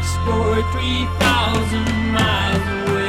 explore 3,000 miles away.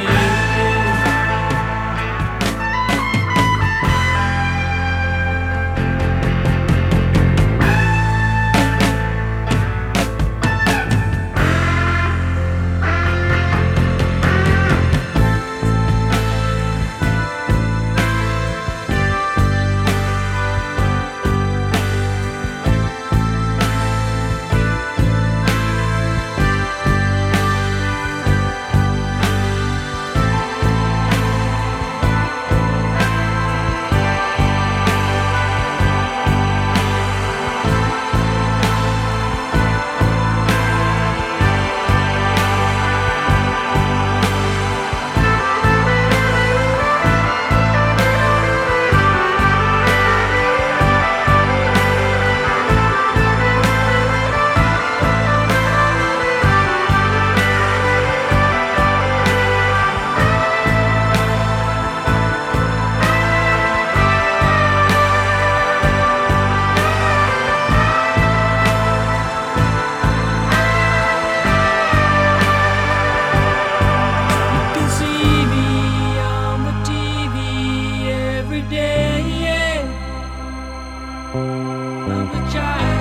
child.